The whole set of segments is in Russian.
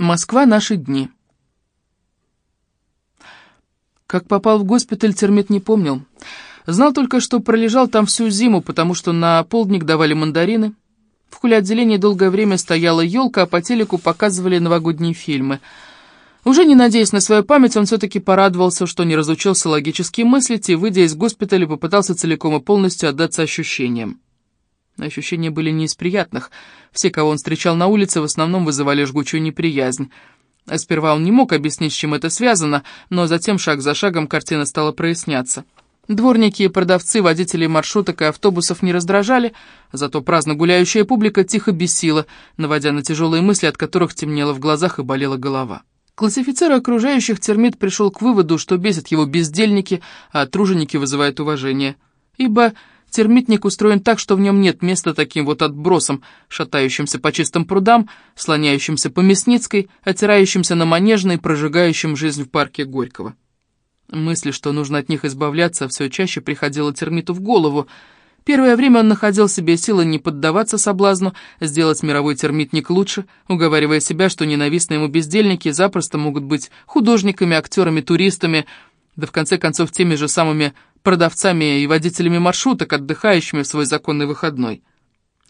Москва, наши дни. Как попал в госпиталь, термит не помнил. Знал только, что пролежал там всю зиму, потому что на полдник давали мандарины. В хуле-отделении долгое время стояла елка, а по телеку показывали новогодние фильмы. Уже не надеясь на свою память, он все-таки порадовался, что не разучился логически мыслить, и, выйдя из госпиталя, попытался целиком и полностью отдаться ощущениям. Ощущения были не из приятных. Все, кого он встречал на улице, в основном вызывали жгучую неприязнь. А сперва он не мог объяснить, с чем это связано, но затем шаг за шагом картина стала проясняться. Дворники, продавцы, водители маршруток и автобусов не раздражали, зато праздно гуляющая публика тихо бесила, наводя на тяжелые мысли, от которых темнело в глазах и болела голова. Классифицируя окружающих, термит пришел к выводу, что бесят его бездельники, а труженики вызывают уважение. Ибо Термитник устроен так, что в нем нет места таким вот отбросам, шатающимся по чистым прудам, слоняющимся по Мясницкой, отирающимся на Манежной, прожигающим жизнь в парке Горького. Мысли, что нужно от них избавляться, все чаще приходило термиту в голову. Первое время он находил себе силы не поддаваться соблазну, сделать мировой термитник лучше, уговаривая себя, что ненавистные ему бездельники запросто могут быть художниками, актерами, туристами, да в конце концов теми же самыми продавцами и водителями маршруток, отдыхающими в свой законный выходной.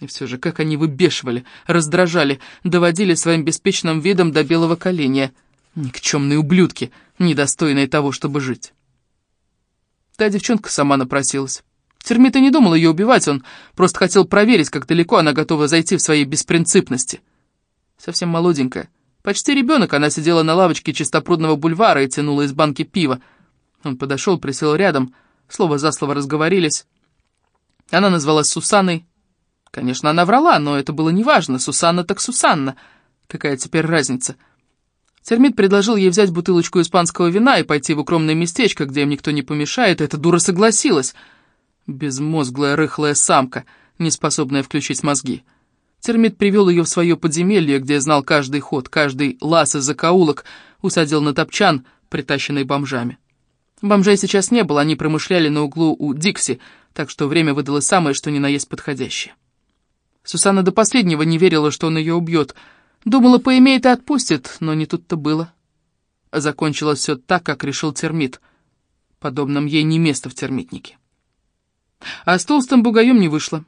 И все же, как они выбешивали, раздражали, доводили своим беспечным видом до белого коленя. Никчемные ублюдки, недостойные того, чтобы жить. Та девчонка сама напросилась. Термит и не думал ее убивать, он просто хотел проверить, как далеко она готова зайти в своей беспринципности. Совсем молоденькая. Почти ребенок, она сидела на лавочке чистопрудного бульвара и тянула из банки пива. Он подошел, присел рядом, Слово за слово разговорились. Она назвалась Сусанной. Конечно, она врала, но это было неважно. Сусанна так Сусанна. Какая теперь разница? Термит предложил ей взять бутылочку испанского вина и пойти в укромное местечко, где им никто не помешает, и эта дура согласилась. Безмозглая рыхлая самка, не способная включить мозги. Термит привел ее в свое подземелье, где знал каждый ход, каждый лаз и закоулок, усадил на топчан, притащенный бомжами. Бомжей сейчас не было, они промышляли на углу у Дикси, так что время выдалось самое, что ни на есть подходящее. Сусанна до последнего не верила, что он ее убьет. Думала, поимеет и отпустит, но не тут-то было. Закончилось все так, как решил термит. Подобным ей не место в термитнике. А с толстым бугаем не вышло.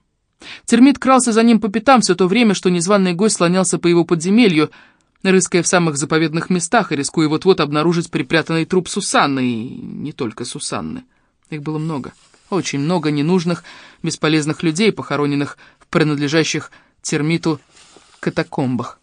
Термит крался за ним по пятам все то время, что незваный гость слонялся по его подземелью, рыская в самых заповедных местах и рискуя вот-вот обнаружить припрятанный труп Сусанны, и не только Сусанны. Их было много, очень много ненужных, бесполезных людей, похороненных в принадлежащих термиту катакомбах.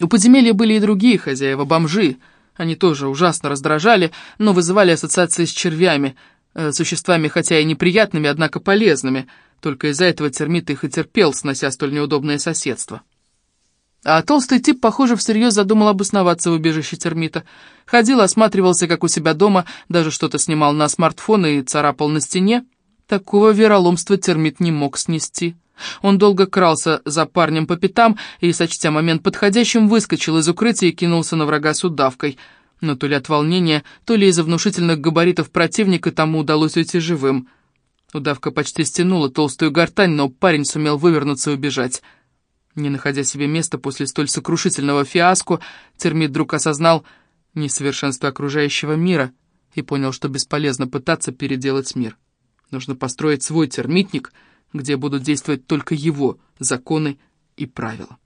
У подземелья были и другие хозяева, бомжи. Они тоже ужасно раздражали, но вызывали ассоциации с червями, э, существами хотя и неприятными, однако полезными. Только из-за этого термит их и терпел, снося столь неудобное соседство. А толстый тип, похоже, всерьез задумал обосноваться в убежище термита. Ходил, осматривался, как у себя дома, даже что-то снимал на смартфон и царапал на стене. Такого вероломства термит не мог снести. Он долго крался за парнем по пятам и, сочтя момент подходящим, выскочил из укрытия и кинулся на врага с удавкой. Но то ли от волнения, то ли из-за внушительных габаритов противника тому удалось уйти живым. Удавка почти стянула толстую гортань, но парень сумел вывернуться и убежать. Не находя себе места после столь сокрушительного фиаско, термит вдруг осознал несовершенство окружающего мира и понял, что бесполезно пытаться переделать мир. Нужно построить свой термитник, где будут действовать только его законы и правила.